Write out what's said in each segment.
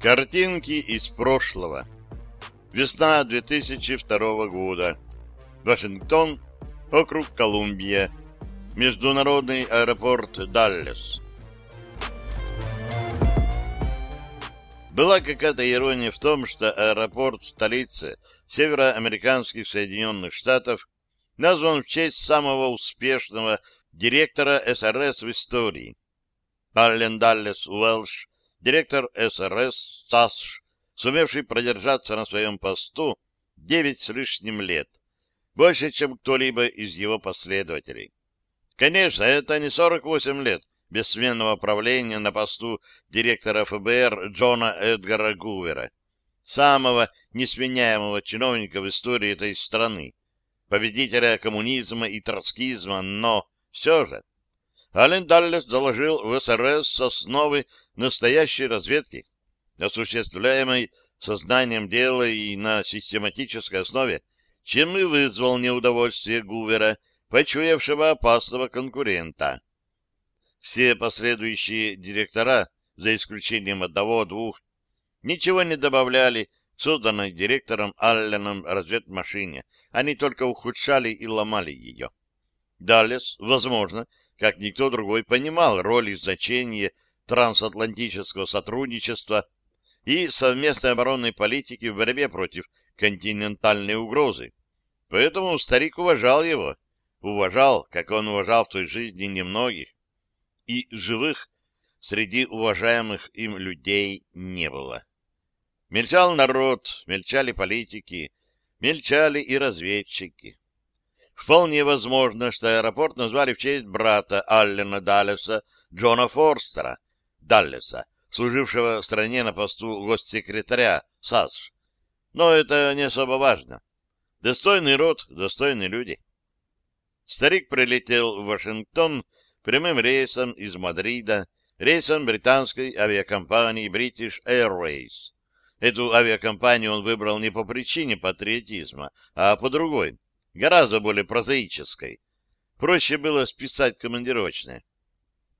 Картинки из прошлого. Весна 2002 года. Вашингтон, округ Колумбия. Международный аэропорт Даллес. Была какая-то ирония в том, что аэропорт в столице североамериканских Соединенных Штатов назван в честь самого успешного директора СРС в истории. Аллен Даллес Уэлш директор СРС САСШ, сумевший продержаться на своем посту девять с лишним лет, больше, чем кто-либо из его последователей. Конечно, это не 48 лет бессменного правления на посту директора ФБР Джона Эдгара Гувера, самого несменяемого чиновника в истории этой страны, победителя коммунизма и троцкизма, но все же Ален Даллес доложил в СРС основы настоящей разведки, осуществляемой сознанием дела и на систематической основе, чем и вызвал неудовольствие Гувера, почуявшего опасного конкурента. Все последующие директора, за исключением одного-двух, ничего не добавляли к созданной директором Алленом разведмашине, они только ухудшали и ломали ее. Даллес, возможно, как никто другой, понимал роль и значение трансатлантического сотрудничества и совместной оборонной политики в борьбе против континентальной угрозы. Поэтому старик уважал его, уважал, как он уважал в той жизни немногих. И живых среди уважаемых им людей не было. Мельчал народ, мельчали политики, мельчали и разведчики. Вполне возможно, что аэропорт назвали в честь брата Аллена Даллеса, Джона Форстера, Даллеса, служившего в стране на посту госсекретаря САС. Но это не особо важно. Достойный род, достойные люди. Старик прилетел в Вашингтон прямым рейсом из Мадрида, рейсом британской авиакомпании British Airways. Эту авиакомпанию он выбрал не по причине патриотизма, а по другой гораздо более прозаической. Проще было списать командировочное.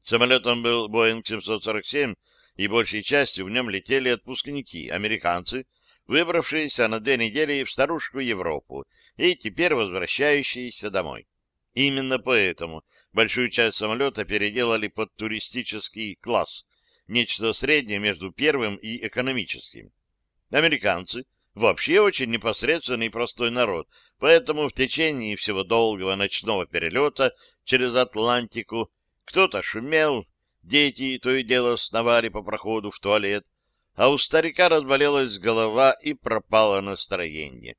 Самолетом был Boeing 747, и большей частью в нем летели отпускники, американцы, выбравшиеся на две недели в старушку Европу и теперь возвращающиеся домой. Именно поэтому большую часть самолета переделали под туристический класс, нечто среднее между первым и экономическим. Американцы — вообще очень непосредственный и простой народ, поэтому в течение всего долгого ночного перелета через Атлантику кто-то шумел, дети то и дело сновали по проходу в туалет, а у старика разболелась голова и пропало настроение.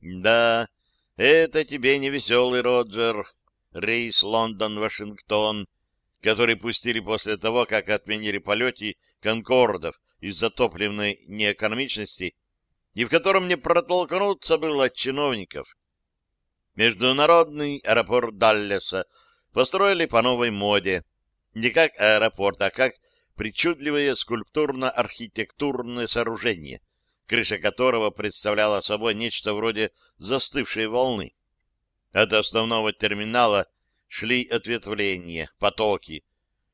Да, это тебе не веселый, Роджер, рейс Лондон-Вашингтон, который пустили после того, как отменили полеты конкордов из-за топливной неэкономичности и в котором не протолкнуться было от чиновников. Международный аэропорт Даллеса построили по новой моде, не как аэропорт, а как причудливое скульптурно-архитектурное сооружение, крыша которого представляла собой нечто вроде застывшей волны. От основного терминала шли ответвления, потоки,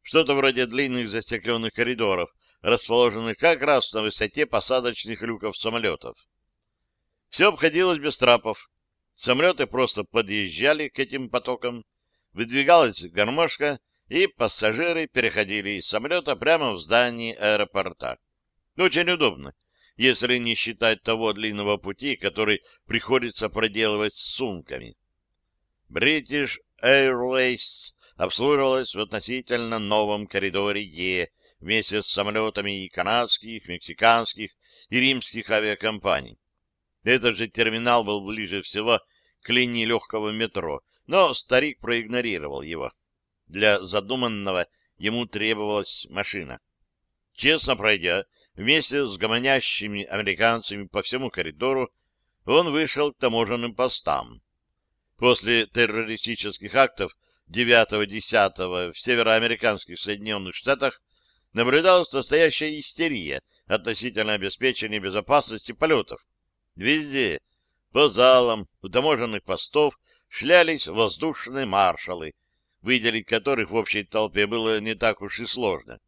что-то вроде длинных застекленных коридоров, расположенных как раз на высоте посадочных люков самолетов. Все обходилось без трапов. Самолеты просто подъезжали к этим потокам, выдвигалась гармошка, и пассажиры переходили из самолета прямо в здание аэропорта. Очень удобно, если не считать того длинного пути, который приходится проделывать с сумками. British Airways обслуживалась в относительно новом коридоре Е, вместе с самолетами и канадских, мексиканских и римских авиакомпаний. Этот же терминал был ближе всего к линии легкого метро, но старик проигнорировал его. Для задуманного ему требовалась машина. Честно пройдя, вместе с гомонящими американцами по всему коридору, он вышел к таможенным постам. После террористических актов 9-10 в североамериканских Соединенных Штатах наблюдалась настоящая истерия относительно обеспечения безопасности полетов. Везде, по залам, у таможенных постов, шлялись воздушные маршалы, выделить которых в общей толпе было не так уж и сложно.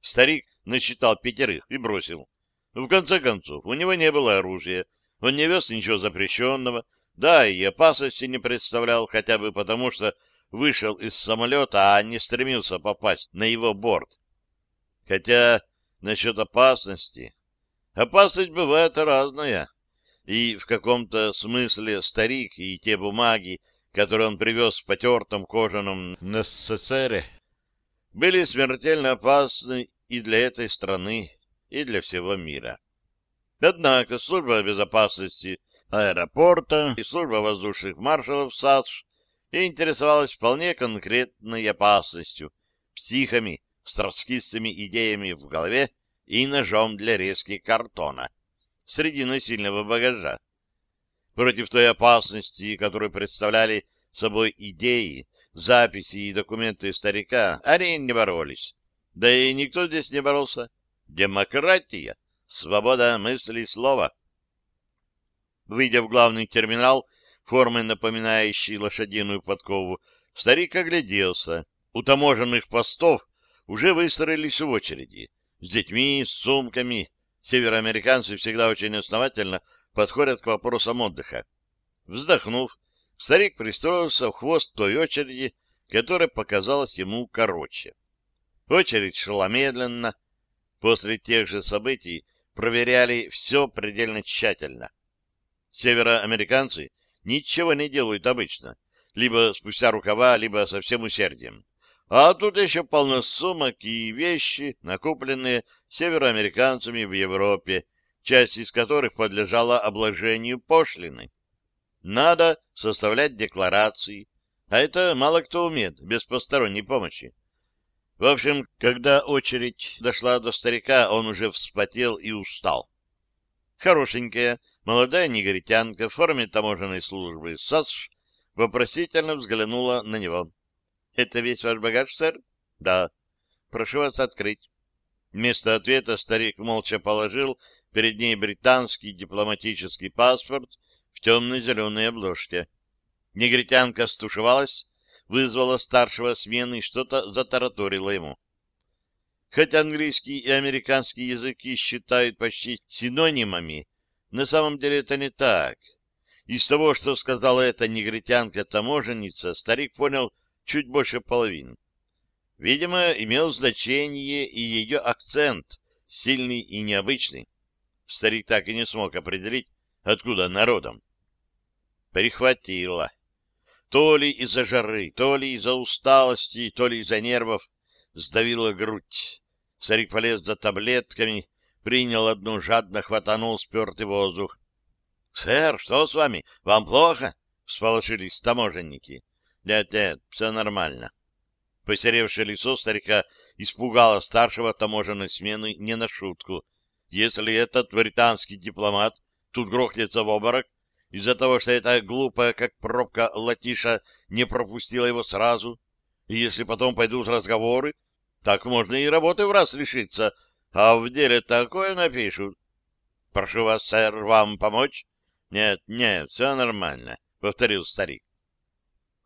Старик насчитал пятерых и бросил. В конце концов, у него не было оружия, он не вез ничего запрещенного, да, и опасности не представлял, хотя бы потому, что вышел из самолета, а не стремился попасть на его борт. Хотя насчет опасности... Опасность бывает разная. И в каком-то смысле старик и те бумаги, которые он привез в потертом кожаном НССР, были смертельно опасны и для этой страны, и для всего мира. Однако служба безопасности аэропорта и служба воздушных маршалов САДШ интересовалась вполне конкретной опасностью, психами с троцкистыми идеями в голове и ножом для резки картона среди насильного багажа. Против той опасности, которую представляли собой идеи, записи и документы старика, они не боролись. Да и никто здесь не боролся. Демократия, свобода мысли и слова. Выйдя в главный терминал, формы напоминающей лошадиную подкову, старик огляделся. У таможенных постов уже выстроились в очереди. С детьми, с сумками. Североамериканцы всегда очень основательно подходят к вопросам отдыха. Вздохнув, старик пристроился в хвост той очереди, которая показалась ему короче. Очередь шла медленно. После тех же событий проверяли все предельно тщательно. Североамериканцы ничего не делают обычно, либо спустя рукава, либо со всем усердием. А тут еще полно сумок и вещи, накупленные североамериканцами в Европе, часть из которых подлежала обложению пошлины. Надо составлять декларации, а это мало кто умеет без посторонней помощи. В общем, когда очередь дошла до старика, он уже вспотел и устал. Хорошенькая, молодая негритянка в форме таможенной службы САСШ вопросительно взглянула на него. — Это весь ваш багаж, сэр? — Да. — Прошу вас открыть. Вместо ответа старик молча положил перед ней британский дипломатический паспорт в темно-зеленой обложке. Негритянка стушевалась, вызвала старшего смены и что-то затараторила ему. Хотя английский и американский языки считают почти синонимами, на самом деле это не так. Из того, что сказала эта негритянка-таможенница, старик понял чуть больше половины. Видимо, имел значение и ее акцент, сильный и необычный. Старик так и не смог определить, откуда народом. Прихватило. То ли из-за жары, то ли из-за усталости, то ли из-за нервов сдавила грудь. Старик полез за таблетками, принял одну, жадно хватанул спертый воздух. — Сэр, что с вами? Вам плохо? — всполошились таможенники. — Нет-нет, все нормально. Посеревшее лицо старика испугало старшего таможенной смены не на шутку. Если этот британский дипломат тут грохнется в обморок, из-за того, что эта глупая, как пробка латиша, не пропустила его сразу, и если потом пойдут разговоры, так можно и работы в раз лишиться, а в деле такое напишут. Прошу вас, сэр, вам помочь? Нет, нет, все нормально, повторил старик.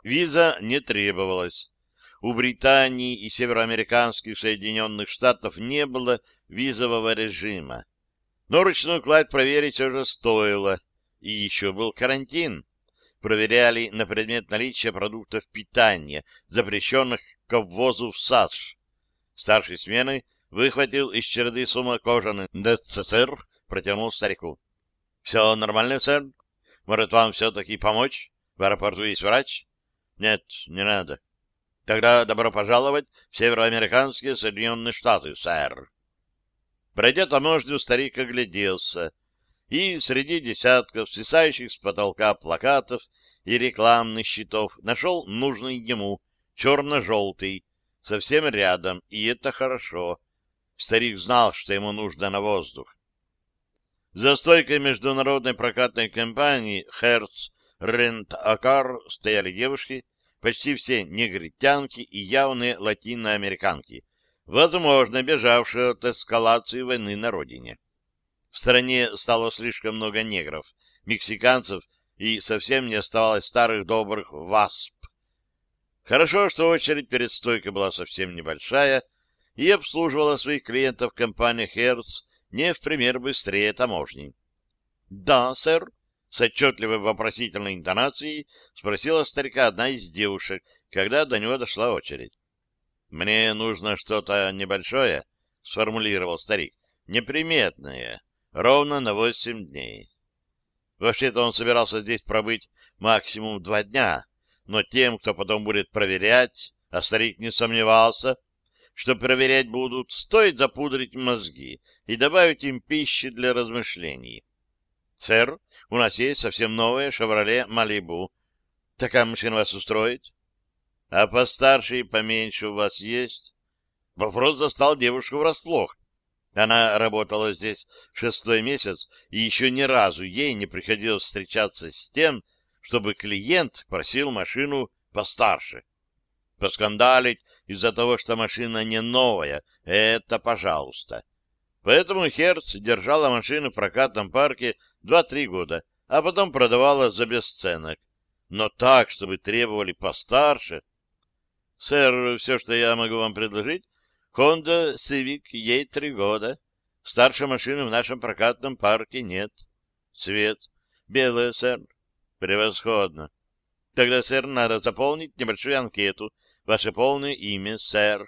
Виза не требовалась. У Британии и североамериканских Соединенных Штатов не было визового режима. Но ручную кладь проверить уже стоило. И еще был карантин. Проверяли на предмет наличия продуктов питания, запрещенных к ввозу в САСШ. Старший смены выхватил из череды сумок кожаный ДЦСР, протянул старику. — Все нормально, сэр? Может, вам все-таки помочь? В аэропорту есть врач? — Нет, не надо. — Тогда добро пожаловать в североамериканские Соединенные Штаты, сэр. Пройдя таможню, старик огляделся, и среди десятков свисающих с потолка плакатов и рекламных щитов нашел нужный ему черно-желтый совсем рядом, и это хорошо. Старик знал, что ему нужно на воздух. За стойкой международной прокатной компании «Херц Рент-Акар» стояли девушки, почти все негритянки и явные латиноамериканки, возможно, бежавшие от эскалации войны на родине. В стране стало слишком много негров, мексиканцев, и совсем не оставалось старых добрых ВАСП, Хорошо, что очередь перед стойкой была совсем небольшая и обслуживала своих клиентов компания «Херц» не в пример быстрее таможни. — Да, сэр, — с отчетливой вопросительной интонацией спросила старика одна из девушек, когда до него дошла очередь. — Мне нужно что-то небольшое, — сформулировал старик, — неприметное, ровно на восемь дней. Вообще-то он собирался здесь пробыть максимум два дня, но тем, кто потом будет проверять, а старик не сомневался, что проверять будут, стоит запудрить мозги и добавить им пищи для размышлений. «Сэр, у нас есть совсем новая «Шевроле Малибу». Такая машина вас устроит?» «А постарше и поменьше у вас есть?» Вопрос застал девушку врасплох. Она работала здесь шестой месяц, и еще ни разу ей не приходилось встречаться с тем, чтобы клиент просил машину постарше. Поскандалить из-за того, что машина не новая, это пожалуйста. Поэтому Херц держала машину в прокатном парке два-три года, а потом продавала за бесценок. Но так, чтобы требовали постарше... Сэр, все, что я могу вам предложить, Honda Civic, ей три года. Старшей машины в нашем прокатном парке нет. Цвет. Белая, сэр. Превосходно. Тогда, сэр, надо заполнить небольшую анкету. Ваше полное имя, сэр.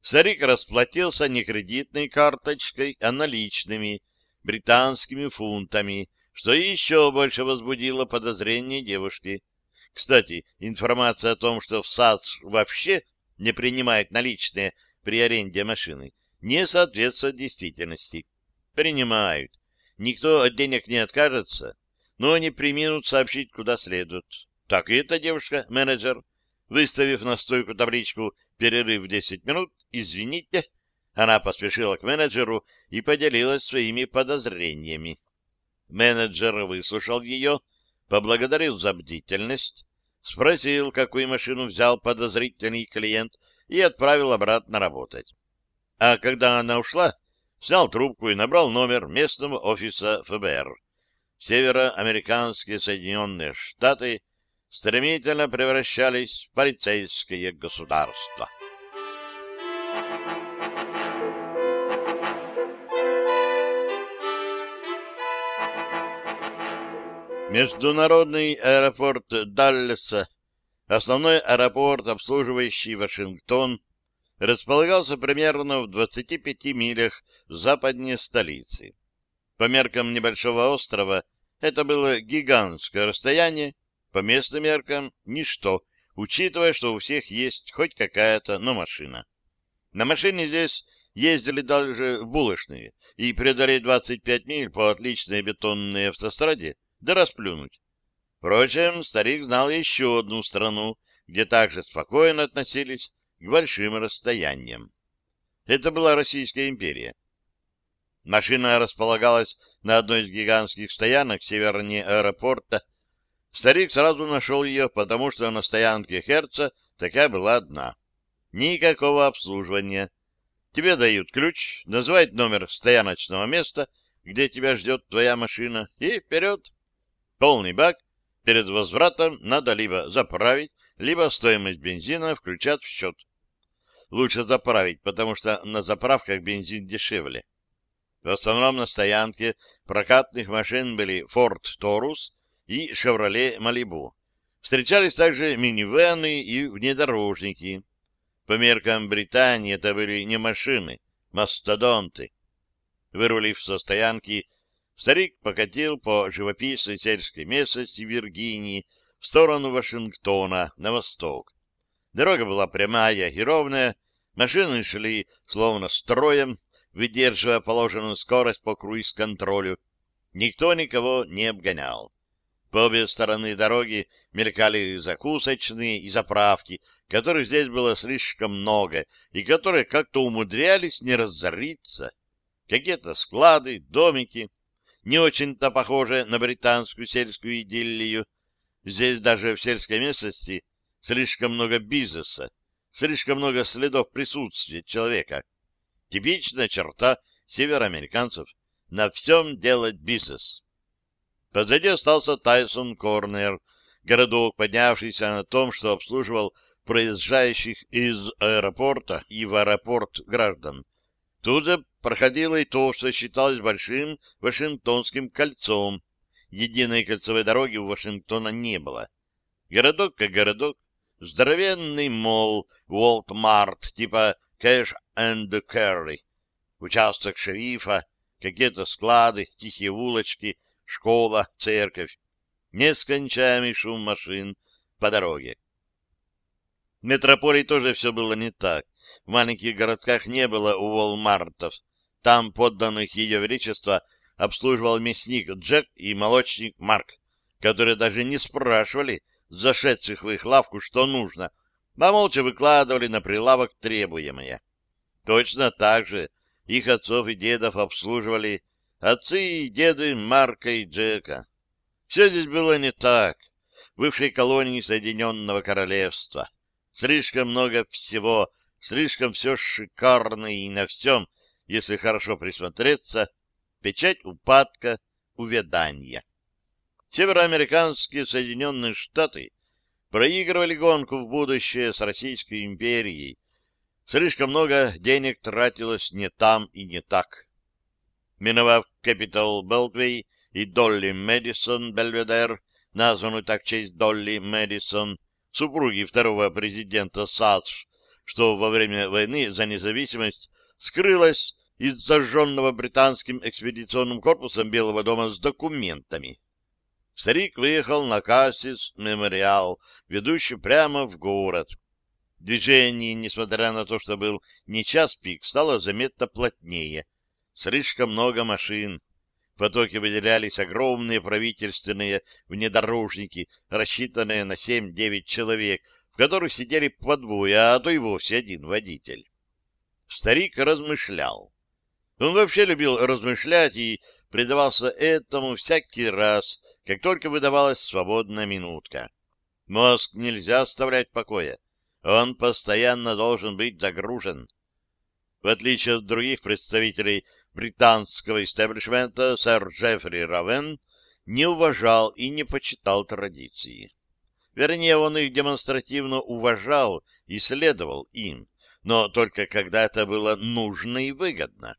Старик расплатился не кредитной карточкой, а наличными, британскими фунтами, что еще больше возбудило подозрение девушки. Кстати, информация о том, что в САЦ вообще не принимает наличные при аренде машины, не соответствует действительности. Принимают. Никто от денег не откажется, но они приминут сообщить куда следует. Так и эта девушка-менеджер, выставив на стойку табличку «Перерыв в 10 минут», «Извините», она поспешила к менеджеру и поделилась своими подозрениями. Менеджер выслушал ее, поблагодарил за бдительность, спросил, какую машину взял подозрительный клиент, и отправил обратно работать. А когда она ушла, снял трубку и набрал номер местного офиса ФБР. Североамериканские Соединенные Штаты стремительно превращались в полицейское государство. Международный аэропорт Даллеса, основной аэропорт, обслуживающий Вашингтон, располагался примерно в 25 милях западнее столицы. По меркам небольшого острова это было гигантское расстояние, по местным меркам — ничто, учитывая, что у всех есть хоть какая-то, но машина. На машине здесь ездили даже булочные, и преодолеть 25 миль по отличной бетонной автостраде да расплюнуть. Впрочем, старик знал еще одну страну, где также спокойно относились к большим расстояниям. Это была Российская империя. Машина располагалась на одной из гигантских стоянок севернее аэропорта. Старик сразу нашел ее, потому что на стоянке Херца такая была одна. Никакого обслуживания. Тебе дают ключ, называют номер стояночного места, где тебя ждет твоя машина, и вперед. Полный бак. Перед возвратом надо либо заправить, либо стоимость бензина включат в счет. Лучше заправить, потому что на заправках бензин дешевле. В основном на стоянке прокатных машин были Ford Taurus и Chevrolet Malibu. Встречались также минивэны и внедорожники. По меркам Британии это были не машины, мастодонты. Вырулив со стоянки, Старик покатил по живописной сельской местности Виргинии в сторону Вашингтона, на восток. Дорога была прямая и ровная, машины шли словно строем, выдерживая положенную скорость по круиз-контролю. Никто никого не обгонял. По обе стороны дороги мелькали закусочные и заправки, которых здесь было слишком много, и которые как-то умудрялись не разориться. Какие-то склады, домики, не очень-то похоже на британскую сельскую идиллию. Здесь даже в сельской местности слишком много бизнеса, слишком много следов присутствия человека. Типичная черта североамериканцев — на всем делать бизнес. Позади остался Тайсон Корнер, городок, поднявшийся на том, что обслуживал проезжающих из аэропорта и в аэропорт граждан. Тут же проходило и то, что считалось большим Вашингтонским кольцом. Единой кольцевой дороги у Вашингтона не было. Городок как городок, здоровенный молл, Walmart, типа Cash and Carry, участок шерифа, какие-то склады, тихие улочки, школа, церковь, нескончаемый шум машин по дороге. В метрополии тоже все было не так. В маленьких городках не было Уолмартов. Там подданных Ее Величества обслуживал мясник Джек и молочник Марк, которые даже не спрашивали зашедших в их лавку, что нужно, а молча выкладывали на прилавок требуемое. Точно так же их отцов и дедов обслуживали отцы и деды Марка и Джека. Все здесь было не так. Бывшей колонии Соединенного Королевства. Слишком много всего, слишком все шикарно и на всем, если хорошо присмотреться, печать упадка, увядания. Североамериканские Соединенные Штаты проигрывали гонку в будущее с Российской империей. Слишком много денег тратилось не там и не так. Миновав Capital Beltway и Долли Мэдисон Бельведер, названную так в честь Долли Мэдисон, супруги второго президента САДШ, что во время войны за независимость скрылась из зажженного британским экспедиционным корпусом Белого дома с документами. Старик выехал на Кассис Мемориал, ведущий прямо в город. Движение, несмотря на то, что был не час пик, стало заметно плотнее. Слишком много машин. В потоке выделялись огромные правительственные внедорожники, рассчитанные на 7-9 человек, в которых сидели по двое, а то и вовсе один водитель. Старик размышлял. Он вообще любил размышлять и предавался этому всякий раз, как только выдавалась свободная минутка. Мозг нельзя оставлять в покое. Он постоянно должен быть загружен. В отличие от других представителей британского истеблишмента сэр Джеффри Равен не уважал и не почитал традиции. Вернее, он их демонстративно уважал и следовал им, но только когда это было нужно и выгодно.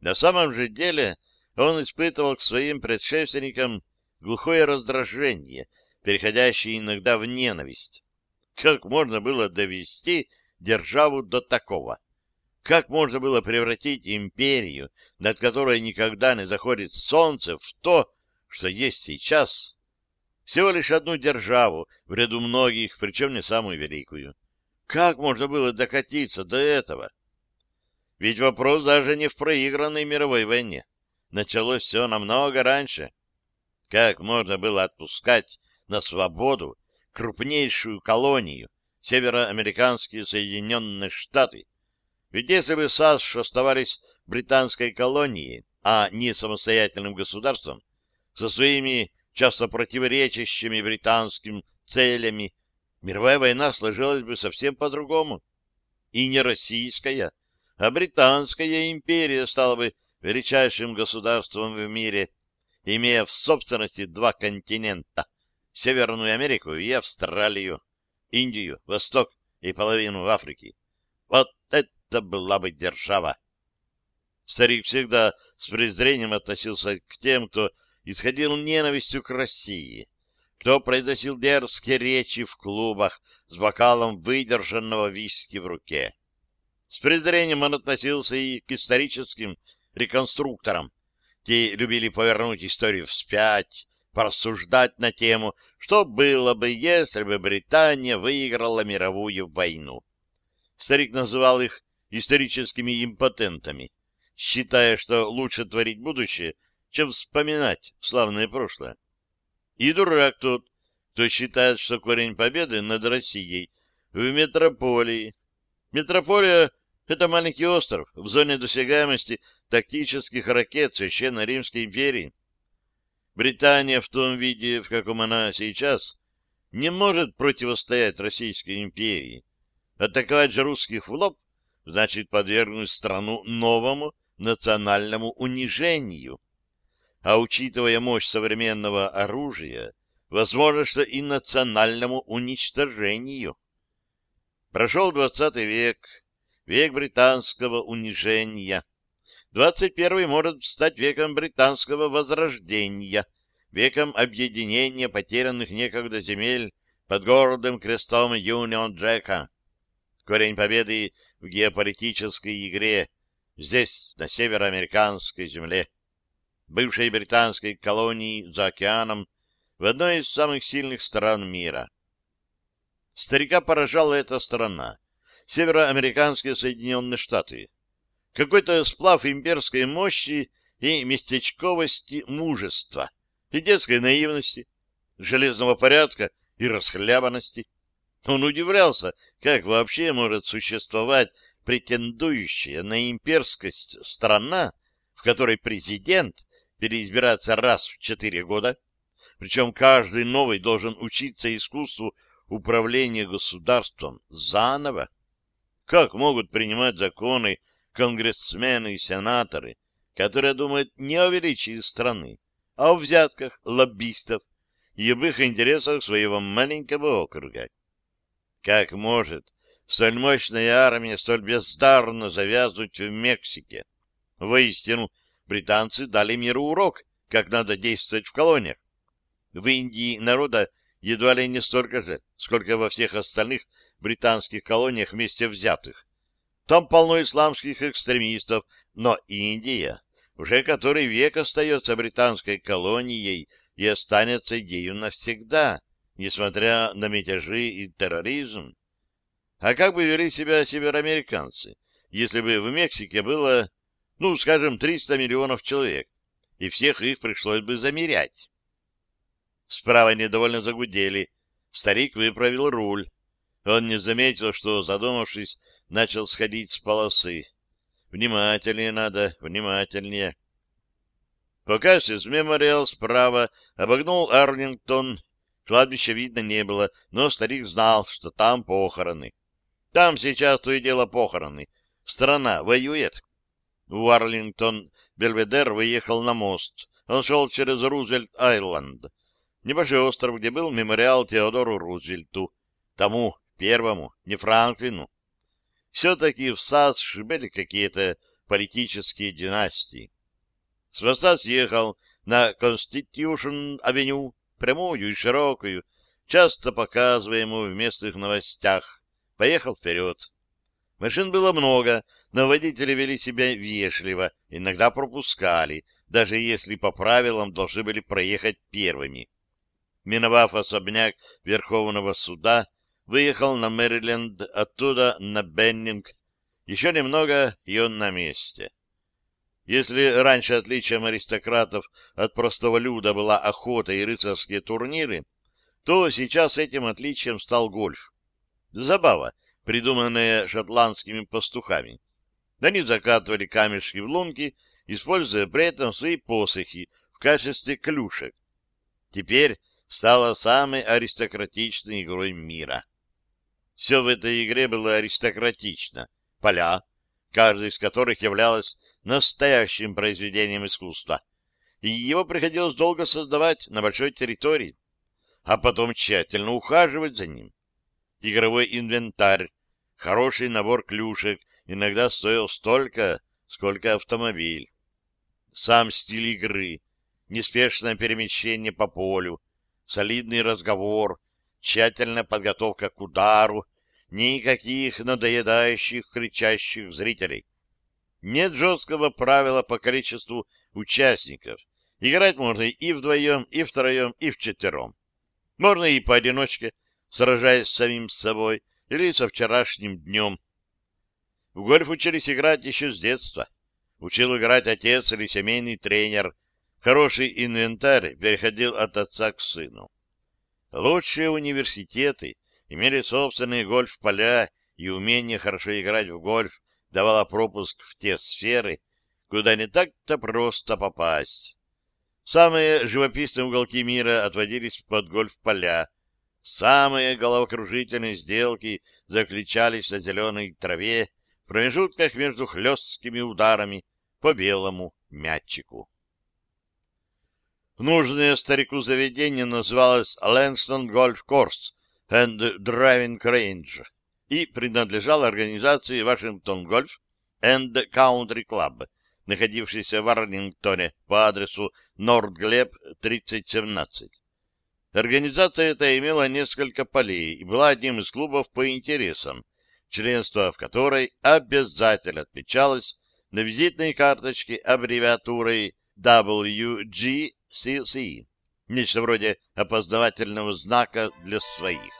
На самом же деле он испытывал к своим предшественникам глухое раздражение, переходящее иногда в ненависть. Как можно было довести державу до такого? Как можно было превратить империю, над которой никогда не заходит солнце, в то, что есть сейчас? Всего лишь одну державу в ряду многих, причем не самую великую. Как можно было докатиться до этого? Ведь вопрос даже не в проигранной мировой войне. Началось все намного раньше. Как можно было отпускать на свободу крупнейшую колонию, североамериканские Соединенные Штаты, ведь если бы САСШ оставались британской колонией, а не самостоятельным государством, со своими часто противоречащими британским целями, мировая война сложилась бы совсем по-другому. И не российская, а британская империя стала бы величайшим государством в мире, имея в собственности два континента — Северную Америку и Австралию, Индию, Восток и половину Африки. Вот это была бы держава. Старик всегда с презрением относился к тем, кто исходил ненавистью к России, кто произносил дерзкие речи в клубах с бокалом выдержанного виски в руке. С презрением он относился и к историческим реконструкторам. Те любили повернуть историю вспять, порассуждать на тему, что было бы, если бы Британия выиграла мировую войну. Старик называл их историческими импотентами, считая, что лучше творить будущее, чем вспоминать славное прошлое. И дурак тот, кто считает, что корень победы над Россией в метрополии. Метрополия — это маленький остров в зоне досягаемости тактических ракет Священной Римской империи. Британия в том виде, в каком она сейчас, не может противостоять Российской империи. Атаковать же русских в лоб значит подвергнуть страну новому национальному унижению. А учитывая мощь современного оружия, возможно, что и национальному уничтожению. Прошел двадцатый век, век британского унижения, 21 может стать веком британского возрождения, веком объединения потерянных некогда земель под гордым крестом Юнион Джека. Корень победы в геополитической игре здесь, на североамериканской земле, бывшей британской колонии за океаном, в одной из самых сильных стран мира. Старика поражала эта страна, североамериканские Соединенные Штаты. Какой-то сплав имперской мощи и местечковости мужества, и детской наивности, железного порядка и расхлябанности. Он удивлялся, как вообще может существовать претендующая на имперскость страна, в которой президент переизбирается раз в четыре года, причем каждый новый должен учиться искусству управления государством заново. Как могут принимать законы конгрессмены и сенаторы, которые думают не о величии страны, а о взятках лоббистов и об их интересах своего маленького округа? Как может столь мощная армия столь бездарно завязнуть в Мексике? Воистину, британцы дали миру урок, как надо действовать в колониях. В Индии народа едва ли не столько же, сколько во всех остальных британских колониях вместе взятых. Там полно исламских экстремистов, но Индия уже который век остается британской колонией и останется ею навсегда, несмотря на мятежи и терроризм. А как бы вели себя североамериканцы, если бы в Мексике было, ну, скажем, 300 миллионов человек, и всех их пришлось бы замерять? Справа недовольно загудели. Старик выправил руль. Он не заметил, что, задумавшись, начал сходить с полосы. Внимательнее надо, внимательнее. Покасис Мемориал справа обогнул Арлингтон Кладбища видно не было, но старик знал, что там похороны. Там сейчас то и дело похороны. Страна воюет. Уарлингтон Бельведер выехал на мост. Он шел через Рузвельт-Айленд. Небольшой остров, где был мемориал Теодору Рузвельту. Тому, первому, не Франклину. Все-таки в САСШ были какие-то политические династии. С моста съехал на Конститюшн-авеню, прямую и широкую, часто показываемую в местных новостях. Поехал вперед. Машин было много, но водители вели себя вежливо, иногда пропускали, даже если по правилам должны были проехать первыми. Миновав особняк Верховного суда, выехал на Мэриленд, оттуда на Беннинг. Еще немного, и он на месте. Если раньше отличием аристократов от простого люда была охота и рыцарские турниры, то сейчас этим отличием стал гольф. Забава, придуманная шотландскими пастухами. Они закатывали камешки в лунки, используя при этом свои посохи в качестве клюшек. Теперь стала самой аристократичной игрой мира. Все в этой игре было аристократично. Поля, каждая из которых являлась настоящим произведением искусства, и его приходилось долго создавать на большой территории, а потом тщательно ухаживать за ним. Игровой инвентарь, хороший набор клюшек иногда стоил столько, сколько автомобиль. Сам стиль игры, неспешное перемещение по полю, солидный разговор, тщательная подготовка к удару, никаких надоедающих, кричащих зрителей. Нет жесткого правила по количеству участников. Играть можно и вдвоем, и втроем, и вчетвером. Можно и поодиночке, сражаясь с самим собой, или со вчерашним днем. В гольф учились играть еще с детства. Учил играть отец или семейный тренер. Хороший инвентарь переходил от отца к сыну. Лучшие университеты имели собственные гольф-поля и умение хорошо играть в гольф давала пропуск в те сферы, куда не так-то просто попасть. Самые живописные уголки мира отводились под гольф-поля. Самые головокружительные сделки заключались на зеленой траве в промежутках между хлесткими ударами по белому мячику. Нужное старику заведение называлось Лэнстон Гольф Корс and Driving Range и принадлежал организации Вашингтон Гольф and Country Club, находившийся в Арлингтоне по адресу Нордглеб, 3017. Организация эта имела несколько полей и была одним из клубов по интересам, членство в которой обязательно отмечалось на визитной карточке аббревиатурой WGCC, нечто вроде опознавательного знака для своих.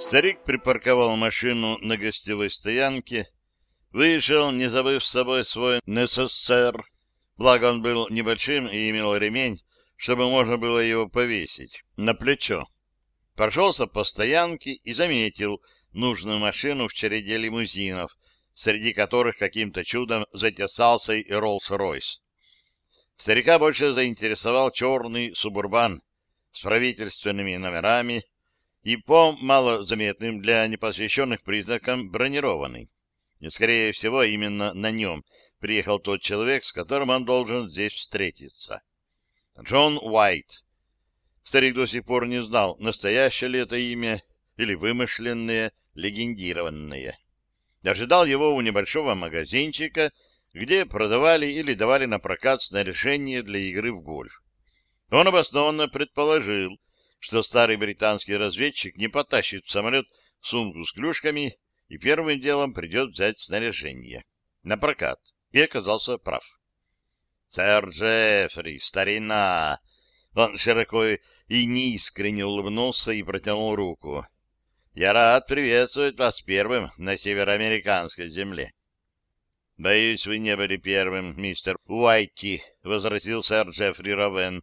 Старик припарковал машину на гостевой стоянке, вышел, не забыв с собой свой НССР, благо он был небольшим и имел ремень, чтобы можно было его повесить на плечо. Прошелся по стоянке и заметил нужную машину в череде лимузинов, среди которых каким-то чудом затесался и Роллс-Ройс. Старика больше заинтересовал черный субурбан с правительственными номерами, и по малозаметным для непосвященных признакам бронированный. Скорее всего, именно на нем приехал тот человек, с которым он должен здесь встретиться. Джон Уайт. Старик до сих пор не знал, настоящее ли это имя или вымышленное, легендированное. Ожидал его у небольшого магазинчика, где продавали или давали на прокат снаряжение для игры в гольф. Он обоснованно предположил, что старый британский разведчик не потащит в самолет сумку с клюшками и первым делом придет взять снаряжение. На прокат. И оказался прав. «Сэр Джеффри, старина!» Он широко и неискренне улыбнулся и протянул руку. «Я рад приветствовать вас первым на североамериканской земле». «Боюсь, вы не были первым, мистер Уайти», — возразил сэр Джеффри Ровен.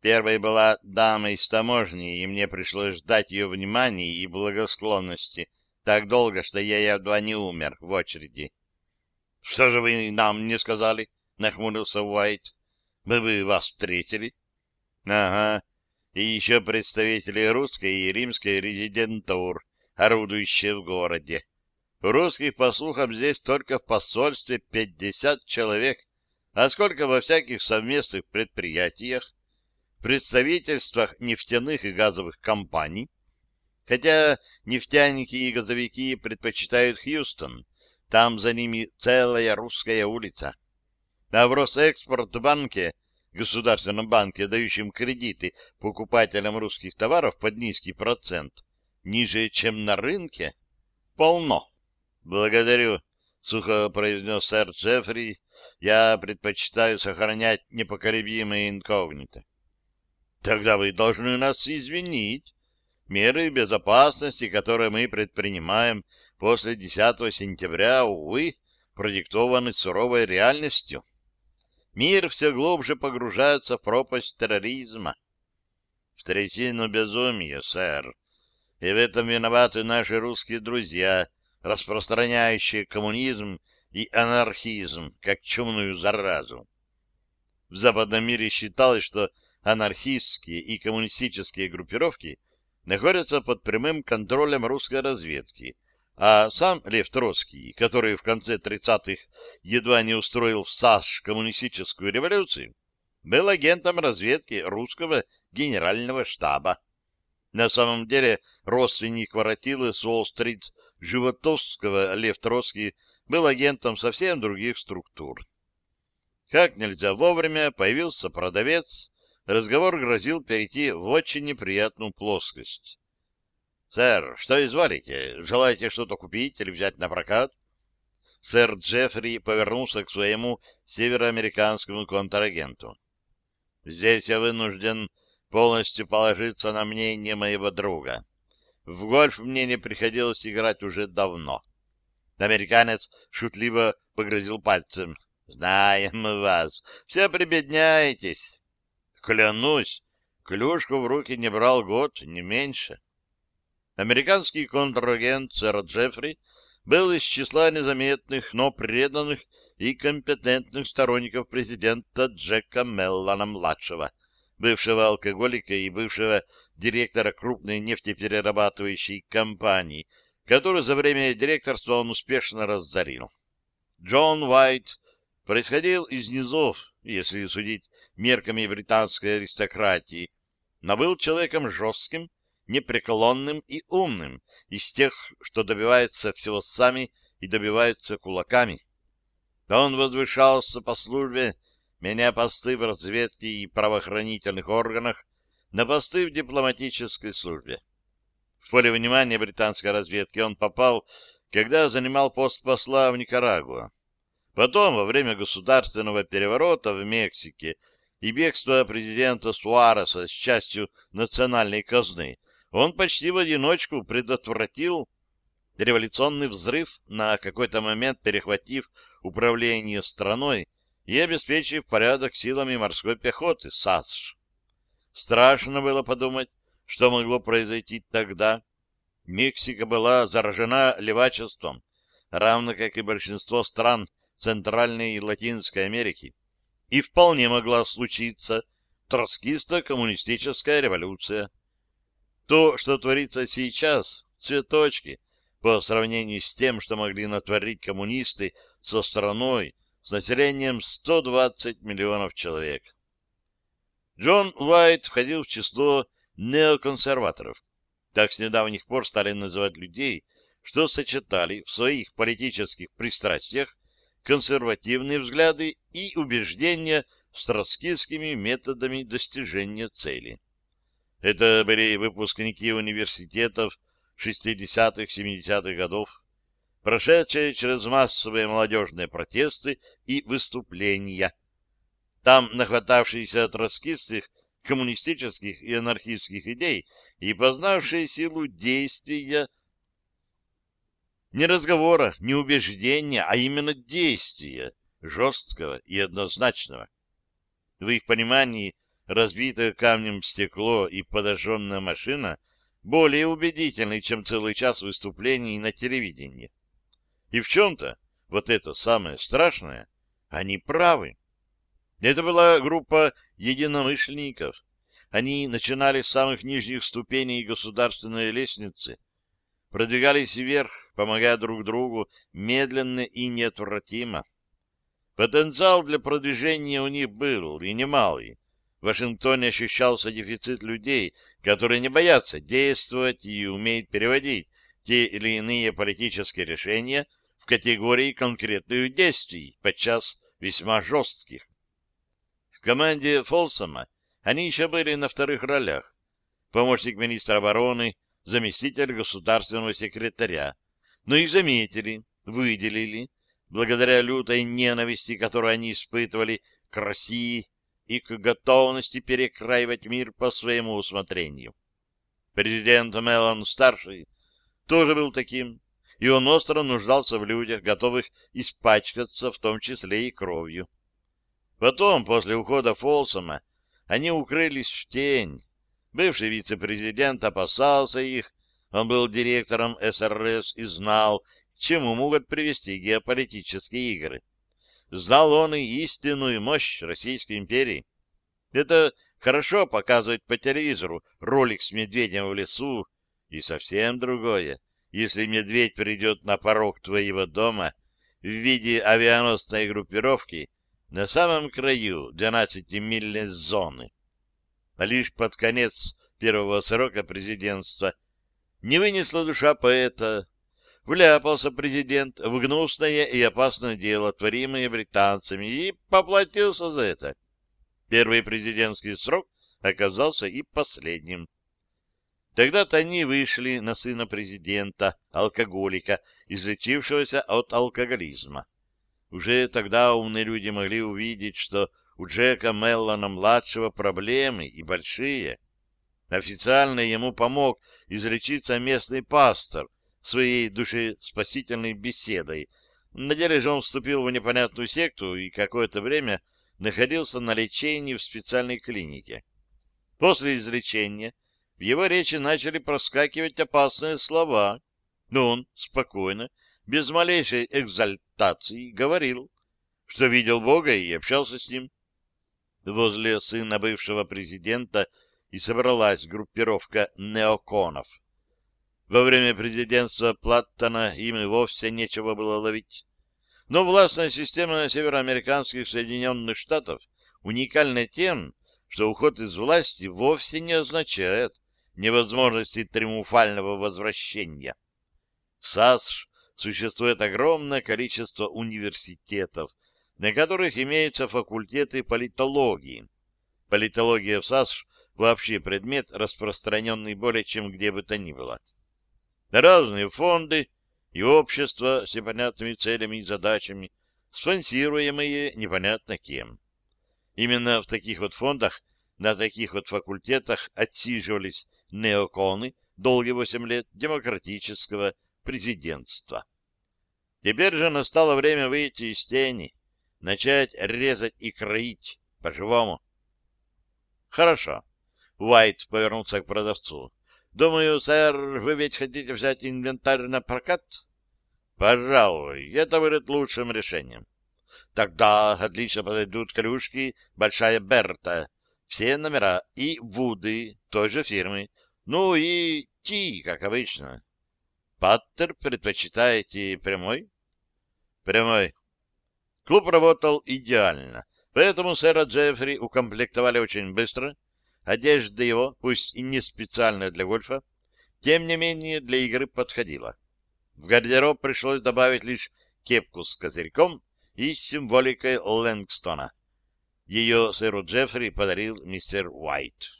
Первой была дама из таможни, и мне пришлось ждать ее внимания и благосклонности так долго, что я едва не умер в очереди. — Что же вы нам не сказали? — нахмурился Уайт. — Мы бы вас встретили. — Ага. И еще представители русской и римской резидентур, орудующие в городе. Русских, по слухам, здесь только в посольстве пятьдесят человек, а сколько во всяких совместных предприятиях? представительствах нефтяных и газовых компаний, хотя нефтяники и газовики предпочитают Хьюстон, там за ними целая русская улица. А в Росэкспортбанке, государственном банке, дающем кредиты покупателям русских товаров под низкий процент, ниже, чем на рынке, полно. Благодарю, — сухо произнес сэр Джеффри, — я предпочитаю сохранять непоколебимое инкогнито. Тогда вы должны нас извинить. Меры безопасности, которые мы предпринимаем после 10 сентября, увы, продиктованы суровой реальностью. Мир все глубже погружается в пропасть терроризма. В трясину безумия, сэр. И в этом виноваты наши русские друзья, распространяющие коммунизм и анархизм, как чумную заразу. В западном мире считалось, что анархистские и коммунистические группировки находятся под прямым контролем русской разведки, а сам Лев Троцкий, который в конце 30-х едва не устроил в САШ коммунистическую революцию, был агентом разведки русского генерального штаба. На самом деле родственник воротилы с Уолл-стрит Животовского Лев Троцкий был агентом совсем других структур. Как нельзя вовремя появился продавец, разговор грозил перейти в очень неприятную плоскость. — Сэр, что изволите? Желаете что-то купить или взять на прокат? Сэр Джеффри повернулся к своему североамериканскому контрагенту. — Здесь я вынужден полностью положиться на мнение моего друга. В гольф мне не приходилось играть уже давно. Американец шутливо погрозил пальцем. — Знаем мы вас. Все прибедняетесь. Клянусь, клюшку в руки не брал год, не меньше. Американский контрагент сэра Джеффри был из числа незаметных, но преданных и компетентных сторонников президента Джека Меллана-младшего, бывшего алкоголика и бывшего директора крупной нефтеперерабатывающей компании, которую за время директорства он успешно разорил. Джон Уайт происходил из низов, если судить мерками британской аристократии, но был человеком жестким непреклонным и умным, из тех, что добиваются всего сами и добиваются кулаками. Он возвышался по службе, меня посты в разведке и правоохранительных органах на посты в дипломатической службе. В поле внимания британской разведки он попал, когда занимал пост посла в Никарагуа. Потом, во время государственного переворота в Мексике и бегства президента Суареса с частью национальной казны, он почти в одиночку предотвратил революционный взрыв, на какой-то момент перехватив управление страной и обеспечив порядок силами морской пехоты САСШ. Страшно было подумать, что могло произойти тогда. Мексика была заражена левачеством, равно как и большинство стран Центральной и Латинской Америки, и вполне могла случиться троцкисто-коммунистическая революция. То, что творится сейчас, цветочки, по сравнению с тем, что могли натворить коммунисты со страной с населением 120 миллионов человек. Джон Уайт входил в число неоконсерваторов. Так с недавних пор стали называть людей, что сочетали в своих политических пристрастиях консервативные взгляды и убеждения с троцкистскими методами достижения цели. Это были выпускники университетов 60-70-х годов, прошедшие через массовые молодежные протесты и выступления. Там нахватавшиеся троцкистских, коммунистических и анархистских идей и познавшие силу действия не разговора, не убеждения, а именно действия, жесткого и однозначного. В их понимании разбитое камнем стекло и подожженная машина более убедительны, чем целый час выступлений на телевидении. И в чем-то, вот это самое страшное, они правы. Это была группа единомышленников. Они начинали с самых нижних ступеней государственной лестницы, продвигались вверх, помогая друг другу медленно и неотвратимо. Потенциал для продвижения у них был, и немалый. В Вашингтоне ощущался дефицит людей, которые не боятся действовать и умеют переводить те или иные политические решения в категории конкретных действий, подчас весьма жестких. В команде Фолсома они еще были на вторых ролях. Помощник министра обороны, заместитель государственного секретаря. Но их заметили, выделили, благодаря лютой ненависти, которую они испытывали к России и к готовности перекраивать мир по своему усмотрению. Президент Меллон-старший тоже был таким, и он остро нуждался в людях, готовых испачкаться, в том числе и кровью. Потом, после ухода Фолсома, они укрылись в тень. Бывший вице-президент опасался их, он был директором СРС и знал, к чему могут привести геополитические игры. Знал он и истинную мощь Российской империи. Это хорошо показывать по телевизору ролик с медведем в лесу, и совсем другое, если медведь придет на порог твоего дома в виде авианосной группировки на самом краю 12-мильной зоны. Лишь под конец первого срока президентства не вынесла душа поэта, вляпался президент в гнусное и опасное дело, творимое британцами, и поплатился за это. Первый президентский срок оказался и последним. Тогда-то они вышли на сына президента, алкоголика, излечившегося от алкоголизма. Уже тогда умные люди могли увидеть, что у Джека Меллона-младшего проблемы и большие. Официально ему помог излечиться местный пастор, своей душеспасительной беседой. На деле же он вступил в непонятную секту и какое-то время находился на лечении в специальной клинике. После излечения в его речи начали проскакивать опасные слова, но он спокойно, без малейшей экзальтации, говорил, что видел Бога и общался с ним. Возле сына бывшего президента и собралась группировка неоконов. Во время президентства Платтона им и вовсе нечего было ловить. Но властная система североамериканских Соединенных Штатов уникальна тем, что уход из власти вовсе не означает невозможности триумфального возвращения. В САСШ существует огромное количество университетов, на которых имеются факультеты политологии. Политология в САСШ вообще предмет, распространенный более чем где бы то ни было. Разные фонды и общества с непонятными целями и задачами, спонсируемые непонятно кем. Именно в таких вот фондах, на таких вот факультетах отсиживались неоконы долгие восемь лет демократического президентства. Теперь же настало время выйти из тени, начать резать и кроить по-живому. Хорошо. Уайт повернулся к продавцу. Думаю, сэр, вы ведь хотите взять инвентарь на прокат? Пожалуй, это будет лучшим решением. Тогда отлично подойдут клюшки «Большая Берта», все номера и Вуды той же фирмы, ну и Ти, как обычно. Паттер предпочитаете прямой? Прямой. Клуб работал идеально, поэтому сэра Джеффри укомплектовали очень быстро. Одежда его, пусть и не специальная для гольфа, тем не менее для игры подходила. В гардероб пришлось добавить лишь кепку с козырьком и символикой Лэнгстона. Ее сэру Джеффри подарил мистер Уайт.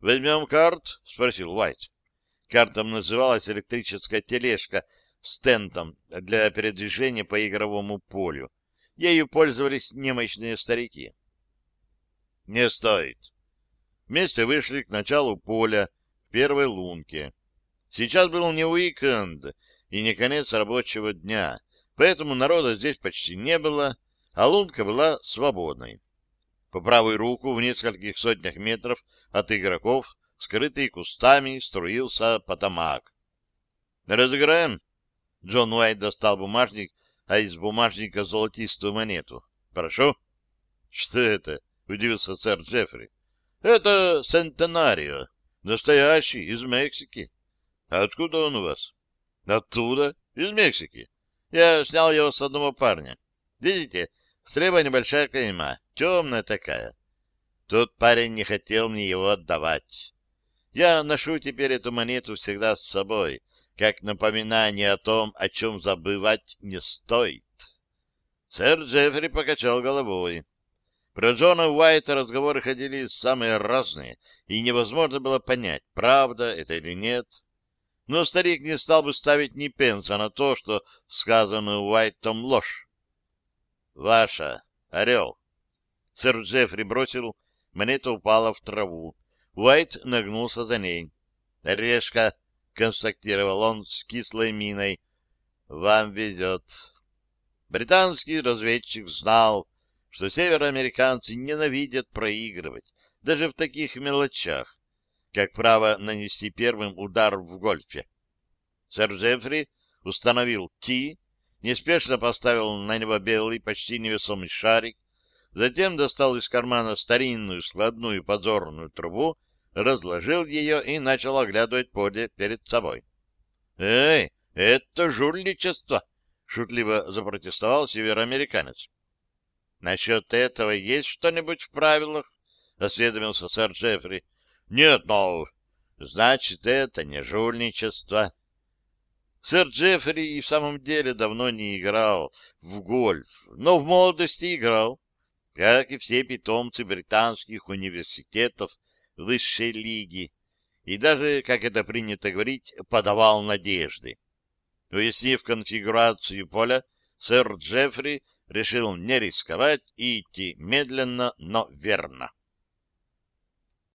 «Возьмем карт?» — спросил Уайт. Картом называлась электрическая тележка с тентом для передвижения по игровому полю. Ею пользовались немощные старики. «Не стоит». Вместе вышли к началу поля, к первой лунке. Сейчас был не уикенд и не конец рабочего дня, поэтому народа здесь почти не было, а лунка была свободной. По правую руку, в нескольких сотнях метров от игроков, скрытый кустами, струился потомак. «Разыграем?» Джон Уайт достал бумажник, а из бумажника золотистую монету. «Прошу». «Что это?» — удивился сэр Джеффри. «Это Сентенарио, настоящий, из Мексики». «Откуда он у вас?» «Оттуда, из Мексики. Я снял его с одного парня. Видите, слева небольшая кайма, темная такая. Тот парень не хотел мне его отдавать. Я ношу теперь эту монету всегда с собой, как напоминание о том, о чем забывать не стоит. Сэр Джеффри покачал головой. Про Джона Уайта разговоры ходили самые разные, и невозможно было понять, правда это или нет. Но старик не стал бы ставить ни пенса на то, что сказано Уайтом ложь. «Ваша, орел!» Сэр Джеффри бросил, монета упала в траву. Уайт нагнулся за ней. «Решка!» — констатировал он с кислой миной. «Вам везет». Британский разведчик знал, что североамериканцы ненавидят проигрывать, даже в таких мелочах, как право нанести первым удар в гольфе. Сэр Джеффри установил Ти, неспешно поставил на него белый, почти невесомый шарик, затем достал из кармана старинную складную подзорную трубу, разложил ее и начал оглядывать поле перед собой. — Эй, это жульничество! — шутливо запротестовал североамериканец. — Насчет этого есть что-нибудь в правилах? — осведомился сэр Джеффри. Нет, но... Значит, это не жульничество. Сэр Джеффри и в самом деле давно не играл в гольф, но в молодости играл, как и все питомцы британских университетов высшей лиги, и даже, как это принято говорить, подавал надежды. Уяснив конфигурацию поля, сэр Джеффри решил не рисковать и идти медленно, но верно.